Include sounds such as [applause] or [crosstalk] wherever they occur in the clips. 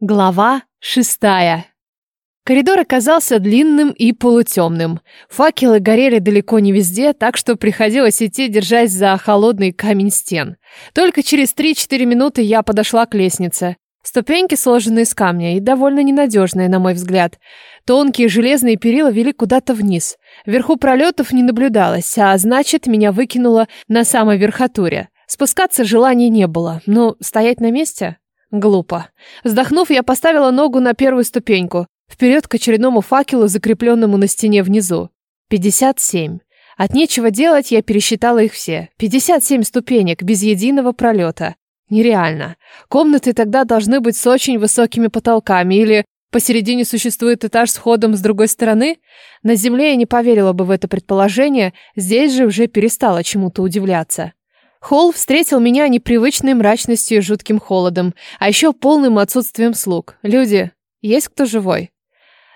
Глава шестая. Коридор оказался длинным и полутемным. Факелы горели далеко не везде, так что приходилось идти, держась за холодный камень стен. Только через 3-4 минуты я подошла к лестнице. Ступеньки сложены из камня и довольно ненадежные, на мой взгляд. Тонкие железные перила вели куда-то вниз. Вверху пролетов не наблюдалось, а значит, меня выкинуло на самой верхотуре. Спускаться желания не было, но стоять на месте Глупо. Вздохнув, я поставила ногу на первую ступеньку, вперед к очередному факелу, закрепленному на стене внизу. 57. От нечего делать я пересчитала их все. 57 ступенек, без единого пролета. Нереально. Комнаты тогда должны быть с очень высокими потолками или посередине существует этаж с входом с другой стороны? На земле я не поверила бы в это предположение, здесь же уже перестала чему-то удивляться. Холл встретил меня непривычной мрачностью и жутким холодом, а еще полным отсутствием слуг. Люди, есть кто живой?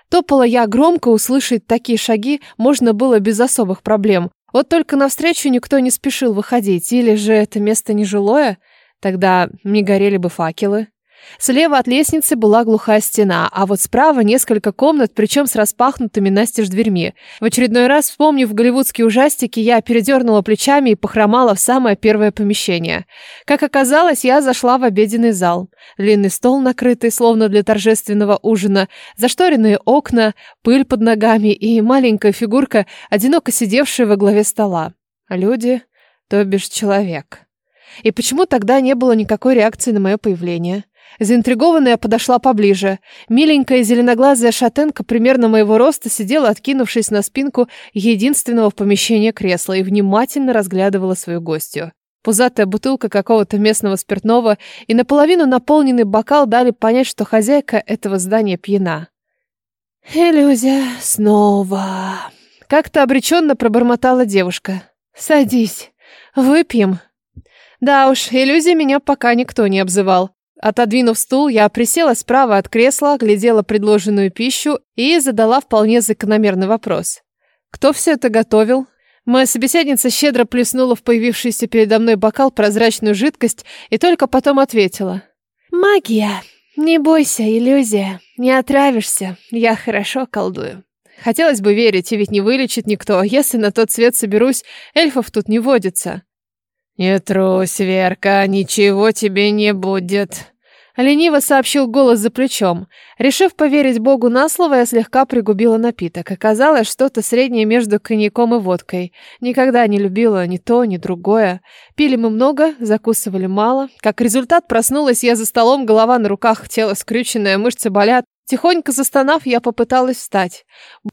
Топала я громко, услышать такие шаги можно было без особых проблем. Вот только навстречу никто не спешил выходить, или же это место нежилое? Тогда не горели бы факелы. Слева от лестницы была глухая стена, а вот справа несколько комнат, причем с распахнутыми настежь дверьми. В очередной раз, вспомнив голливудские ужастики, я передернула плечами и похромала в самое первое помещение. Как оказалось, я зашла в обеденный зал. Длинный стол, накрытый, словно для торжественного ужина, зашторенные окна, пыль под ногами и маленькая фигурка, одиноко сидевшая во главе стола. Люди, то бишь человек. И почему тогда не было никакой реакции на мое появление? Заинтригованная подошла поближе. Миленькая зеленоглазая шатенка примерно моего роста сидела, откинувшись на спинку единственного в помещении кресла и внимательно разглядывала свою гостью. Пузатая бутылка какого-то местного спиртного и наполовину наполненный бокал дали понять, что хозяйка этого здания пьяна. «Иллюзия снова...» Как-то обреченно пробормотала девушка. «Садись, выпьем». Да уж, иллюзия меня пока никто не обзывал. Отодвинув стул, я присела справа от кресла, глядела предложенную пищу и задала вполне закономерный вопрос. Кто все это готовил? Моя собеседница щедро плеснула в появившийся передо мной бокал прозрачную жидкость и только потом ответила. «Магия. Не бойся, иллюзия. Не отравишься. Я хорошо колдую». Хотелось бы верить, и ведь не вылечит никто. Если на тот свет соберусь, эльфов тут не водится. «Не трусь, Верка, ничего тебе не будет», Лениво сообщил голос за плечом. Решив поверить Богу на слово, я слегка пригубила напиток. Оказалось, что-то среднее между коньяком и водкой. Никогда не любила ни то, ни другое. Пили мы много, закусывали мало. Как результат, проснулась я за столом, голова на руках, тело скрюченное, мышцы болят. Тихонько застонав, я попыталась встать.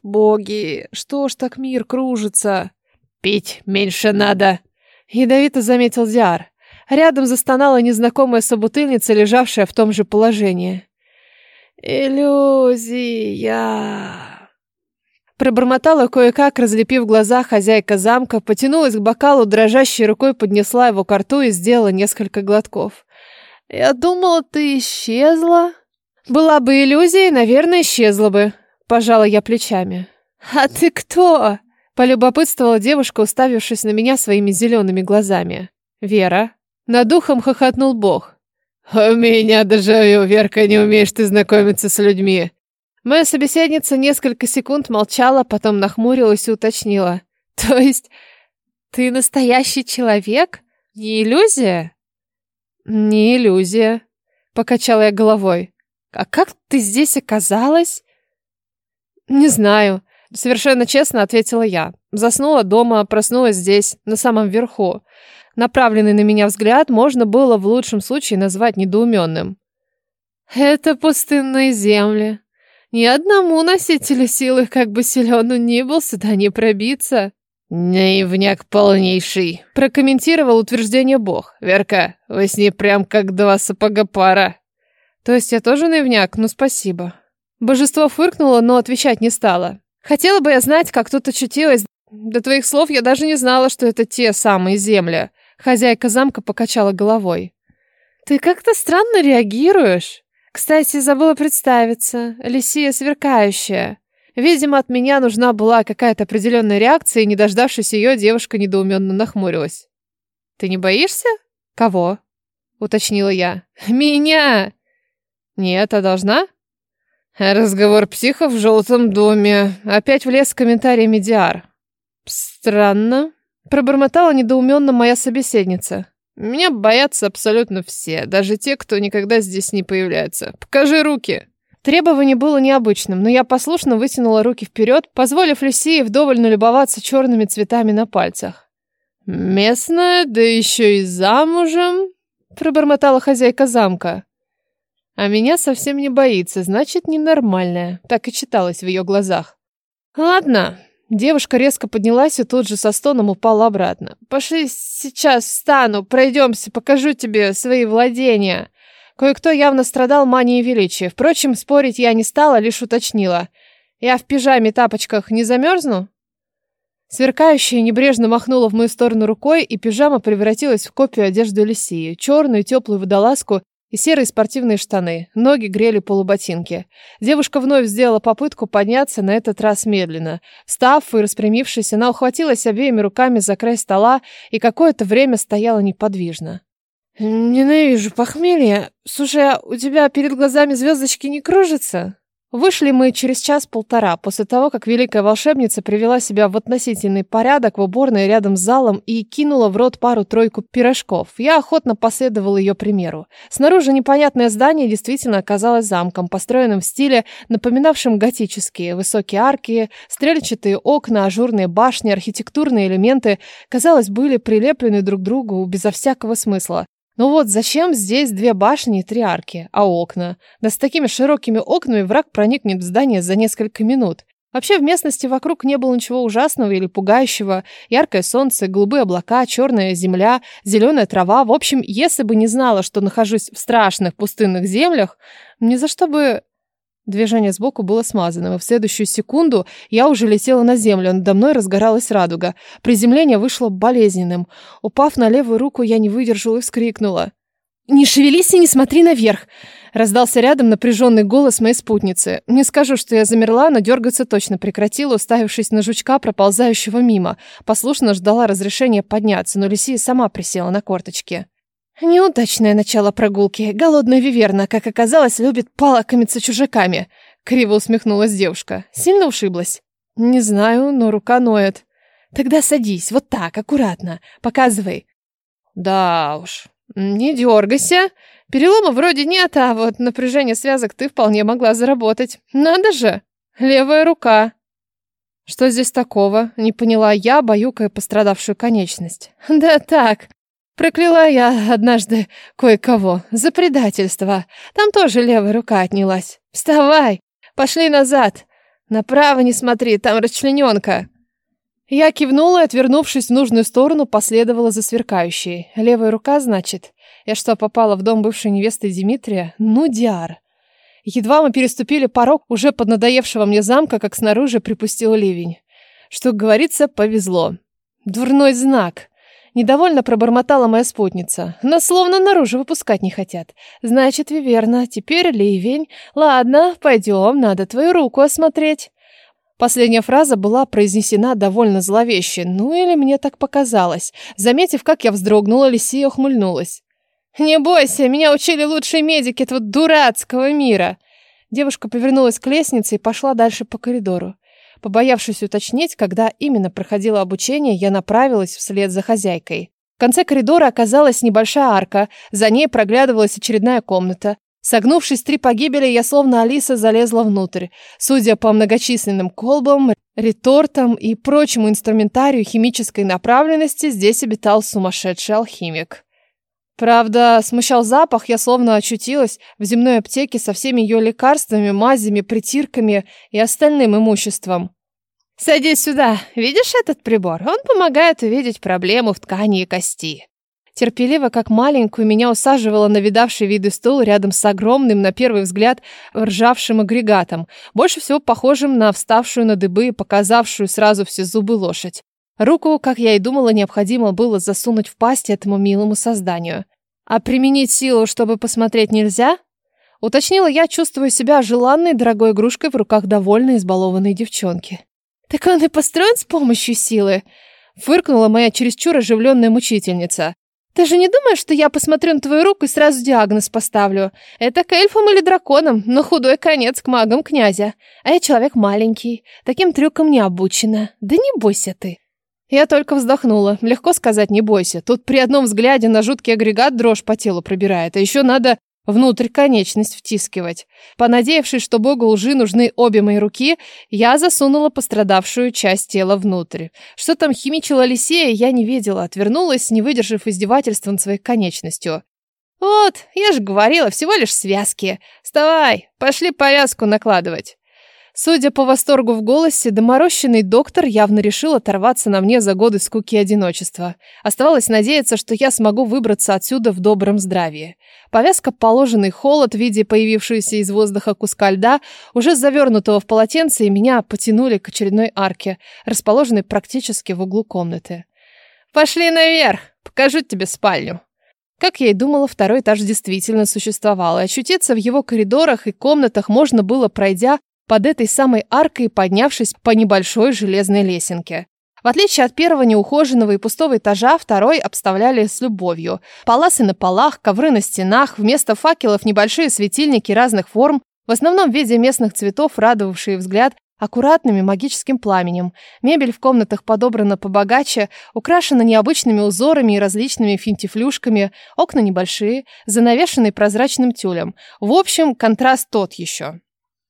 «Боги, что ж так мир кружится?» «Пить меньше надо», — ядовито заметил Диар. Рядом застонала незнакомая собутыльница, лежавшая в том же положении. «Иллюзия!» Пробормотала кое-как, разлепив глаза, хозяйка замка, потянулась к бокалу, дрожащей рукой поднесла его к рту и сделала несколько глотков. «Я думала, ты исчезла?» «Была бы иллюзией, наверное, исчезла бы», — пожала я плечами. «А ты кто?» — полюбопытствовала девушка, уставившись на меня своими зелеными глазами. «Вера», над духом хохотнул бог. «У меня даже, Верка, не умеешь ты знакомиться с людьми». Моя собеседница несколько секунд молчала, потом нахмурилась и уточнила. «То есть ты настоящий человек? Не иллюзия?» «Не иллюзия», — покачала я головой. «А как ты здесь оказалась?» «Не знаю», — совершенно честно ответила я. Заснула дома, проснулась здесь, на самом верху. Направленный на меня взгляд можно было в лучшем случае назвать недоуменным. «Это пустынные земли. Ни одному носителю силы, как бы силен он ни был, сюда не пробиться». «Наивняк полнейший», — прокомментировал утверждение бог. «Верка, вы с ней прям как два сапога пара». «То есть я тоже наивняк? Ну, спасибо». Божество фыркнуло, но отвечать не стало. «Хотела бы я знать, как тут очутилась. До твоих слов я даже не знала, что это те самые земли. Хозяйка замка покачала головой. «Ты как-то странно реагируешь. Кстати, забыла представиться. Лисия сверкающая. Видимо, от меня нужна была какая-то определенная реакция, и, не дождавшись ее, девушка недоуменно нахмурилась. «Ты не боишься?» «Кого?» — уточнила я. «Меня!» Нет, а должна? Разговор психа в желтом доме. Опять влез в комментарий Медиар. Странно. Пробормотала недоуменно моя собеседница. Меня боятся абсолютно все, даже те, кто никогда здесь не появляется. Покажи руки. Требование было необычным, но я послушно вытянула руки вперед, позволив Люсии вдоволь налюбоваться черными цветами на пальцах. «Местная, да еще и замужем», — пробормотала хозяйка замка. «А меня совсем не боится, значит, ненормальная», — так и читалось в ее глазах. «Ладно». Девушка резко поднялась и тут же со стоном упала обратно. «Пошли сейчас встану, пройдемся, покажу тебе свои владения». Кое-кто явно страдал манией величия. Впрочем, спорить я не стала, лишь уточнила. «Я в пижаме-тапочках не замерзну?» Сверкающая небрежно махнула в мою сторону рукой, и пижама превратилась в копию одежды Лисии. Черную теплую водолазку и серые спортивные штаны. Ноги грели полуботинки. Девушка вновь сделала попытку подняться, на этот раз медленно. Встав и распрямившись, она ухватилась обеими руками за край стола и какое-то время стояла неподвижно. «Ненавижу похмелье. Слушай, а у тебя перед глазами звездочки не кружатся?» Вышли мы через час-полтора после того, как великая волшебница привела себя в относительный порядок в уборной рядом с залом и кинула в рот пару-тройку пирожков. Я охотно последовал ее примеру. Снаружи непонятное здание действительно оказалось замком, построенным в стиле, напоминавшем готические. Высокие арки, стрельчатые окна, ажурные башни, архитектурные элементы, казалось, были прилеплены друг к другу безо всякого смысла. Ну вот зачем здесь две башни и три арки, а окна? Да с такими широкими окнами враг проникнет в здание за несколько минут. Вообще в местности вокруг не было ничего ужасного или пугающего. Яркое солнце, голубые облака, черная земля, зеленая трава. В общем, если бы не знала, что нахожусь в страшных пустынных землях, ни за что бы Движение сбоку было смазанным, и в следующую секунду я уже летела на землю, надо мной разгоралась радуга. Приземление вышло болезненным. Упав на левую руку, я не выдержала и вскрикнула. «Не шевелись и не смотри наверх!» Раздался рядом напряженный голос моей спутницы. Не скажу, что я замерла, но дергаться точно прекратила, уставившись на жучка, проползающего мимо. Послушно ждала разрешения подняться, но Лисия сама присела на корточки. Неудачное начало прогулки. Голодная виверна, как оказалось, любит полакомиться чужаками. Криво усмехнулась девушка. Сильно ушиблась? Не знаю, но рука ноет. Тогда садись, вот так, аккуратно. Показывай. Да уж, не дергайся. Перелома вроде нет, а вот напряжение связок ты вполне могла заработать. Надо же, левая рука. Что здесь такого? Не поняла я, баюкая пострадавшую конечность. Да так, Прокляла я однажды кое-кого за предательство. Там тоже левая рука отнялась. Вставай, пошли назад. Направо не смотри, там расчлененка. Я кивнула и, отвернувшись в нужную сторону, последовала за сверкающей. Левая рука, значит? Я что, попала в дом бывшей невесты Дмитрия? Ну, Диар. Едва мы переступили порог уже поднадоевшего мне замка, как снаружи припустил ливень. Что, говорится, повезло. Дурной знак. Недовольно пробормотала моя спутница. Нас словно наружу выпускать не хотят. Значит, Виверна, теперь ливень. Ладно, пойдем, надо твою руку осмотреть. Последняя фраза была произнесена довольно зловеще, ну или мне так показалось. Заметив, как я вздрогнула, Лисия ухмыльнулась. «Не бойся, меня учили лучшие медики этого дурацкого мира!» Девушка повернулась к лестнице и пошла дальше по коридору. Побоявшись уточнить, когда именно проходило обучение, я направилась вслед за хозяйкой. В конце коридора оказалась небольшая арка, за ней проглядывалась очередная комната. Согнувшись три погибели, я словно Алиса залезла внутрь. Судя по многочисленным колбам, ретортам и прочему инструментарию химической направленности, здесь обитал сумасшедший алхимик. Правда, смущал запах, я словно очутилась в земной аптеке со всеми ее лекарствами, мазями, притирками и остальным имуществом. «Садись сюда. Видишь этот прибор? Он помогает увидеть проблему в ткани и кости». Терпеливо, как маленькую, меня усаживала на видавший виды стул рядом с огромным, на первый взгляд, ржавшим агрегатом, больше всего похожим на вставшую на дыбы и показавшую сразу все зубы лошадь. Руку, как я и думала, необходимо было засунуть в пасть этому милому созданию. А применить силу, чтобы посмотреть, нельзя? Уточнила я, чувствуя себя желанной дорогой игрушкой в руках довольной избалованной девчонки. Так он и построен с помощью силы? Фыркнула моя чересчур оживленная мучительница. Ты же не думаешь, что я посмотрю на твою руку и сразу диагноз поставлю? Это к эльфам или драконам, но худой конец к магам князя. А я человек маленький, таким трюкам не обучена. Да не бойся ты. Я только вздохнула. Легко сказать «не бойся». Тут при одном взгляде на жуткий агрегат дрожь по телу пробирает. А еще надо внутрь конечность втискивать. Понадеявшись, что богу лжи нужны обе мои руки, я засунула пострадавшую часть тела внутрь. Что там химичила Лисея, я не видела, отвернулась, не выдержав издевательства над своей конечностью. «Вот, я же говорила, всего лишь связки. Вставай, пошли повязку накладывать». Судя по восторгу в голосе, доморощенный доктор явно решил оторваться на мне за годы скуки и одиночества. Оставалось надеяться, что я смогу выбраться отсюда в добром здравии. Повязка положенный холод в виде появившегося из воздуха куска льда, уже завернутого в полотенце, и меня потянули к очередной арке, расположенной практически в углу комнаты. «Пошли наверх! Покажу тебе спальню!» Как я и думала, второй этаж действительно существовал, и очутиться в его коридорах и комнатах можно было, пройдя под этой самой аркой, поднявшись по небольшой железной лесенке. В отличие от первого неухоженного и пустого этажа, второй обставляли с любовью. Паласы на полах, ковры на стенах, вместо факелов небольшие светильники разных форм, в основном в виде местных цветов, радовавшие взгляд аккуратными магическим пламенем. Мебель в комнатах подобрана побогаче, украшена необычными узорами и различными финтифлюшками, окна небольшие, занавешенные прозрачным тюлем. В общем, контраст тот еще.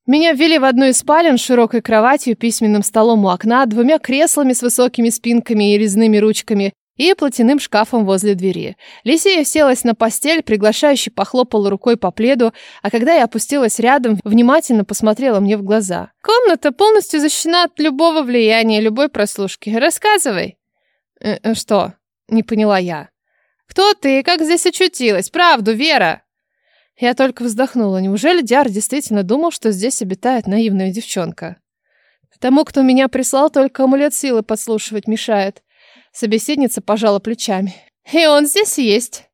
Меня ввели в одну из спален с широкой кроватью, письменным столом у окна, двумя креслами с высокими спинками и резными ручками и платяным шкафом возле двери. Лисия селась на постель, приглашающе похлопала рукой по пледу, а когда я опустилась рядом, внимательно посмотрела мне в глаза. «Комната полностью защищена от любого влияния, любой прослушки. Рассказывай». «Э -э, «Что?» — не поняла я. «Кто ты и как здесь очутилась? Правду, Вера!» Я только вздохнула. Неужели Диар действительно думал, что здесь обитает наивная девчонка? Тому, кто меня прислал, только амулет силы подслушивать мешает. Собеседница пожала плечами. И он здесь есть.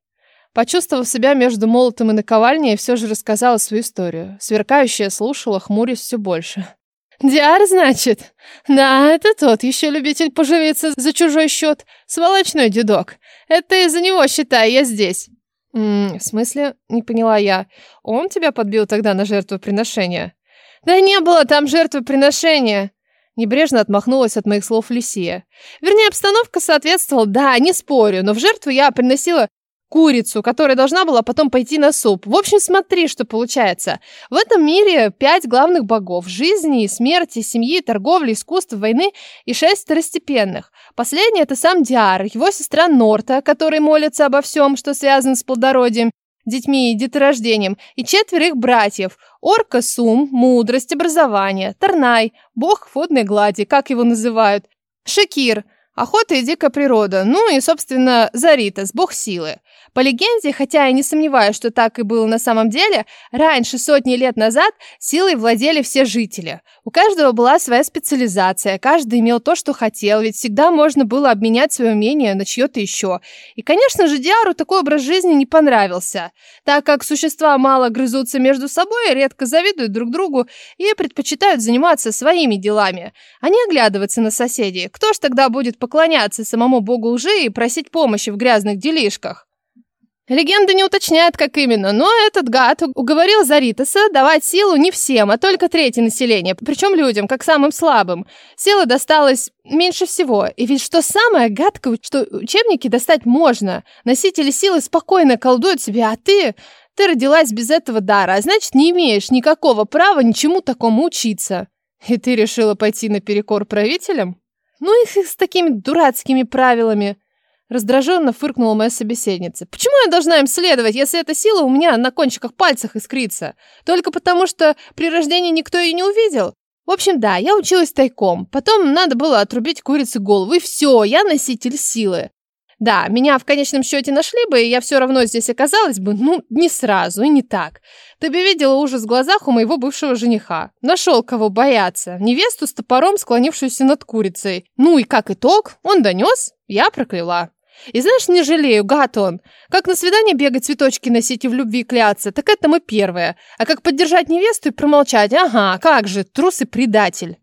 Почувствовав себя между молотом и наковальней, я все же рассказала свою историю. Сверкающая слушала, хмурясь все больше. «Диар, значит? Да, это тот еще любитель поживиться за чужой счет. Сволочной дедок. Это из-за него, считай, я здесь». «В смысле?» — не поняла я. «Он тебя подбил тогда на жертвоприношение?» «Да не было там жертвоприношения!» Небрежно отмахнулась от моих слов Лисия. Вернее, обстановка соответствовала, да, не спорю, но в жертву я приносила курицу, которая должна была потом пойти на суп. В общем, смотри, что получается. В этом мире пять главных богов – жизни, смерти, семьи, торговли, искусства, войны и шесть второстепенных. Последний – это сам Диар, его сестра Норта, который молится обо всем, что связано с плодородием, детьми и деторождением, и четверо их братьев – Орка Сум, мудрость, образование, Тарнай, бог водной глади, как его называют, Шакир – Охота и дикая природа, ну и, собственно, Заритас, бог силы. По легенде, хотя я не сомневаюсь, что так и было на самом деле, раньше, сотни лет назад, силой владели все жители. У каждого была своя специализация, каждый имел то, что хотел, ведь всегда можно было обменять свое умение на чье-то еще. И, конечно же, Диару такой образ жизни не понравился, так как существа мало грызутся между собой, редко завидуют друг другу и предпочитают заниматься своими делами, а не оглядываться на соседей. Кто ж тогда будет поклоняться самому богу лжи и просить помощи в грязных делишках? Легенда не уточняет, как именно, но этот гад уговорил Заритаса давать силу не всем, а только трети населения, причем людям, как самым слабым. Сила досталась меньше всего. И ведь что самое гадкое, что учебники достать можно. Носители силы спокойно колдуют себя, а ты... Ты родилась без этого дара, а значит, не имеешь никакого права ничему такому учиться. И ты решила пойти наперекор правителям? Ну их с такими дурацкими правилами. Раздраженно фыркнула моя собеседница. «Почему я должна им следовать, если эта сила у меня на кончиках пальцах искрится? Только потому, что при рождении никто ее не увидел? В общем, да, я училась тайком. Потом надо было отрубить курице голову, и все, я носитель силы. Да, меня в конечном счете нашли бы, и я все равно здесь оказалась бы, ну, не сразу и не так. Ты бы видела ужас в глазах у моего бывшего жениха. Нашел кого бояться. Невесту с топором, склонившуюся над курицей. Ну и как итог, он донес, я прокляла. И знаешь, не жалею, гад он. Как на свидание бегать, цветочки носить и в любви кляться, так это мы первое. А как поддержать невесту и промолчать, ага, как же, трус и предатель.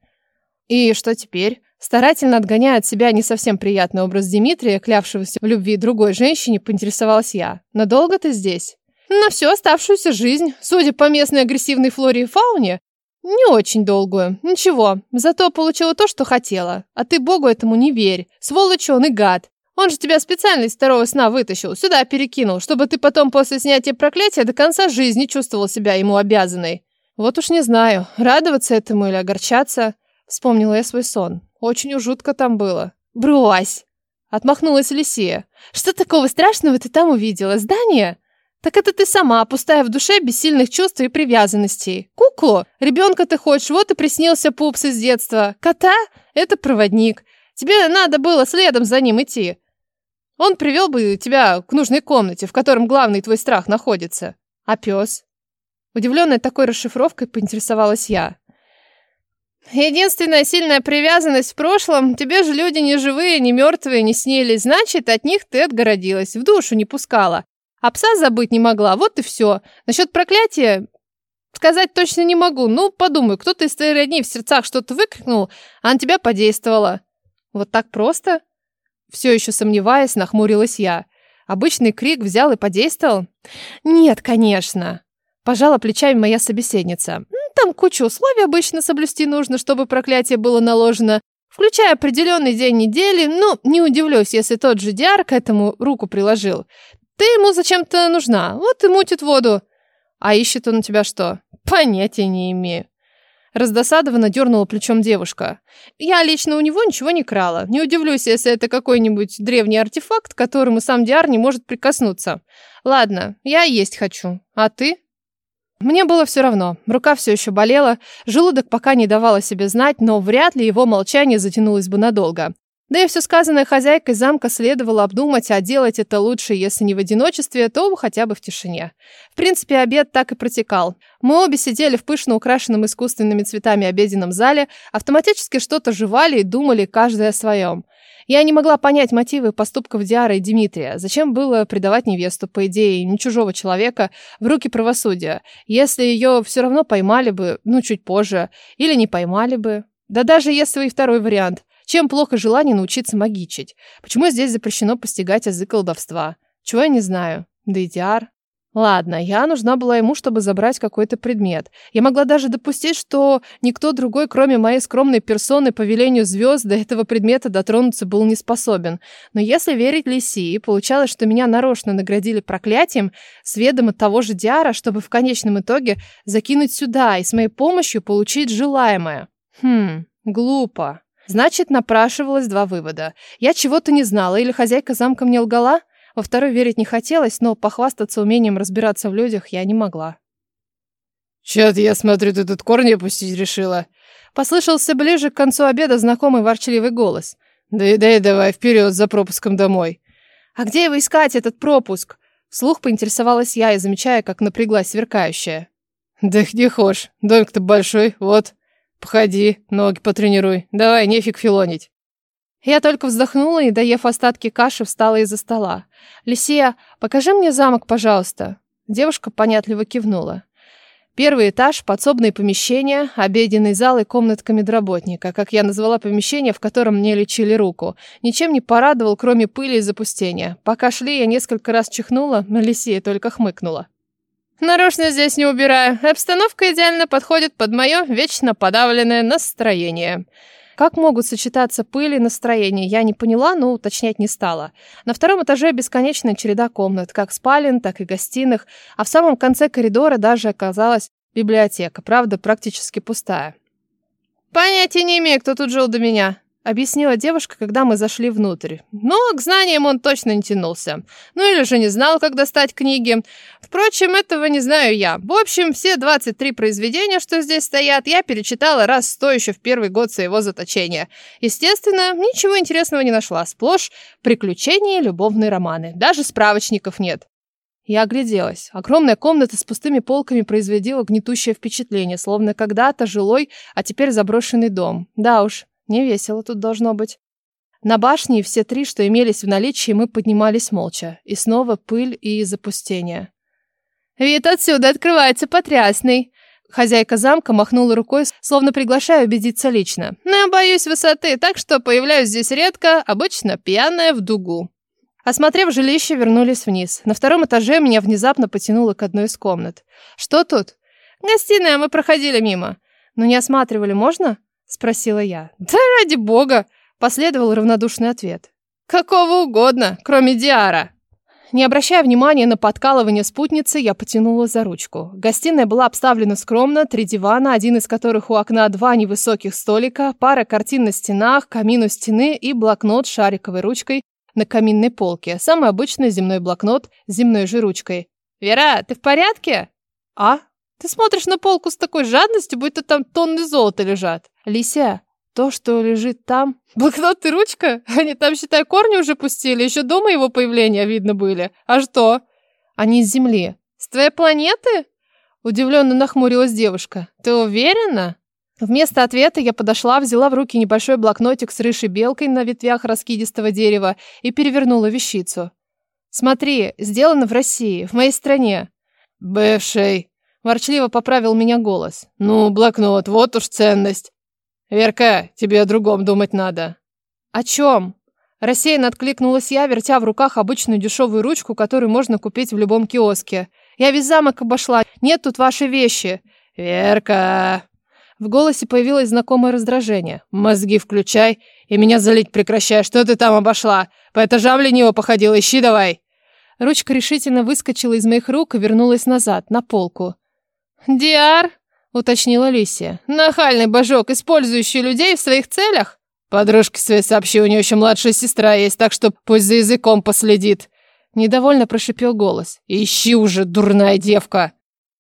И что теперь? Старательно отгоняя от себя не совсем приятный образ Дмитрия, клявшегося в любви другой женщине, поинтересовалась я. «Надолго ты здесь?» «На всю оставшуюся жизнь. Судя по местной агрессивной флоре и фауне, не очень долгую. Ничего, зато получила то, что хотела. А ты богу этому не верь. Сволочь он и гад. Он же тебя специально из второго сна вытащил, сюда перекинул, чтобы ты потом после снятия проклятия до конца жизни чувствовал себя ему обязанной. Вот уж не знаю, радоваться этому или огорчаться. Вспомнила я свой сон. Очень уж жутко там было. Брось! Отмахнулась Лисия. Что такого страшного ты там увидела? Здание? Так это ты сама, пустая в душе, без сильных чувств и привязанностей. Куклу? Ребенка ты хочешь, вот и приснился пупс из детства. Кота? Это проводник. Тебе надо было следом за ним идти. Он привел бы тебя к нужной комнате, в котором главный твой страх находится. А пес? Удивленная такой расшифровкой, поинтересовалась я. Единственная сильная привязанность в прошлом, тебе же люди не живые, не мертвые не снились, значит, от них ты отгородилась, в душу не пускала. А пса забыть не могла, вот и все. Насчет проклятия сказать точно не могу. Ну, подумай, кто-то из твоей родни в сердцах что-то выкрикнул, а на тебя подействовало. Вот так просто? Все еще сомневаясь, нахмурилась я. Обычный крик взял и подействовал? Нет, конечно. Пожала плечами моя собеседница. Там кучу условий обычно соблюсти нужно, чтобы проклятие было наложено, включая определенный день недели, но не удивлюсь, если тот же Диар к этому руку приложил. Ты ему зачем-то нужна, вот и мутит воду. А ищет он у тебя что? Понятия не имею. Раздосадованно дернула плечом девушка. Я лично у него ничего не крала. Не удивлюсь, если это какой-нибудь древний артефакт, к которому сам Диар не может прикоснуться. Ладно, я есть хочу. А ты? Мне было все равно. Рука все еще болела, желудок пока не давал о себе знать, но вряд ли его молчание затянулось бы надолго. Да и все сказанное хозяйкой замка следовало обдумать, а делать это лучше, если не в одиночестве, то хотя бы в тишине. В принципе, обед так и протекал. Мы обе сидели в пышно украшенном искусственными цветами обеденном зале, автоматически что-то жевали и думали каждый о своем. Я не могла понять мотивы поступков Диары и Дмитрия. Зачем было предавать невесту, по идее, не чужого человека, в руки правосудия, если ее все равно поймали бы, ну, чуть позже, или не поймали бы. Да даже если и второй вариант. Чем плохо желание научиться магичить? Почему здесь запрещено постигать язык колдовства? Чего я не знаю? Да и Диар. Ладно, я нужна была ему, чтобы забрать какой-то предмет. Я могла даже допустить, что никто другой, кроме моей скромной персоны, по велению звезд, до этого предмета дотронуться был не способен. Но если верить Лисии, получалось, что меня нарочно наградили проклятием с ведома того же Диара, чтобы в конечном итоге закинуть сюда и с моей помощью получить желаемое. Хм, глупо. Значит, напрашивалось два вывода. Я чего-то не знала, или хозяйка замка мне лгала? Во второй верить не хотелось, но похвастаться умением разбираться в людях я не могла. «Чё-то я смотрю, ты тут корни опустить решила?» Послышался ближе к концу обеда знакомый ворчливый голос. Да и дай давай, вперед за пропуском домой!» «А где его искать, этот пропуск?» Вслух поинтересовалась я и замечая, как напряглась сверкающая. «Да где хошь, домик-то большой, вот. Походи, ноги потренируй, давай, нефиг филонить». Я только вздохнула и, доев остатки каши, встала из-за стола. «Лисия, покажи мне замок, пожалуйста». Девушка понятливо кивнула. Первый этаж, подсобные помещения, обеденный зал и комнатка медработника, как я назвала помещение, в котором мне лечили руку. Ничем не порадовал, кроме пыли и запустения. Пока шли, я несколько раз чихнула, но Лисия только хмыкнула. «Нарочно здесь не убираю. Обстановка идеально подходит под мое вечно подавленное настроение». Как могут сочетаться пыль и настроение, я не поняла, но уточнять не стала. На втором этаже бесконечная череда комнат, как спален, так и гостиных, а в самом конце коридора даже оказалась библиотека, правда, практически пустая. «Понятия не имею, кто тут жил до меня», объяснила девушка, когда мы зашли внутрь. Но к знаниям он точно не тянулся. Ну или же не знал, как достать книги. Впрочем, этого не знаю я. В общем, все 23 произведения, что здесь стоят, я перечитала раз сто еще в первый год своего заточения. Естественно, ничего интересного не нашла. Сплошь приключения и любовные романы. Даже справочников нет. Я огляделась. Огромная комната с пустыми полками производила гнетущее впечатление, словно когда-то жилой, а теперь заброшенный дом. Да уж, не весело тут должно быть. На башне все три, что имелись в наличии, мы поднимались молча. И снова пыль и запустение. «Вид отсюда открывается потрясный!» Хозяйка замка махнула рукой, словно приглашая убедиться лично. Но я боюсь высоты, так что появляюсь здесь редко, обычно пьяная в дугу. Осмотрев жилище, вернулись вниз. На втором этаже меня внезапно потянуло к одной из комнат. «Что тут?» «Гостиная, мы проходили мимо». «Ну не осматривали, можно?» Спросила я. «Да ради бога!» Последовал равнодушный ответ. «Какого угодно, кроме Диара». Не обращая внимания на подкалывание спутницы, я потянула за ручку. Гостиная была обставлена скромно, три дивана, один из которых у окна, два невысоких столика, пара картин на стенах, камин у стены и блокнот с шариковой ручкой на каминной полке. Самый обычный земной блокнот с земной же ручкой. «Вера, ты в порядке?» «А?» «Ты смотришь на полку с такой жадностью, будто там тонны золота лежат». «Лися, то, что лежит там...» [laughs] «Блокнот и ручка? Они там, считай, корни уже пустили, еще дома его появления видно были. А что?» «Они с Земли». «С твоей планеты?» Удивленно нахмурилась девушка. «Ты уверена?» Вместо ответа я подошла, взяла в руки небольшой блокнотик с рыжей белкой на ветвях раскидистого дерева и перевернула вещицу. «Смотри, сделано в России, в моей стране». «Бывший», — ворчливо поправил меня голос. «Ну, блокнот, вот уж ценность. Верка, тебе о другом думать надо». «О чем?» Рассеянно откликнулась я, вертя в руках обычную дешевую ручку, которую можно купить в любом киоске. «Я весь замок обошла. Нет тут вашей вещи». «Верка!» В голосе появилось знакомое раздражение. «Мозги включай и меня залить прекращай. Что ты там обошла? По этажам лениво походила, ищи давай!» Ручка решительно выскочила из моих рук и вернулась назад, на полку. «Диар?» — уточнила Лисия. «Нахальный божок, использующий людей в своих целях?» «Подружке своей сообщи, у нее еще младшая сестра есть, так что пусть за языком последит». Недовольно прошипел голос. «Ищи уже, дурная девка!»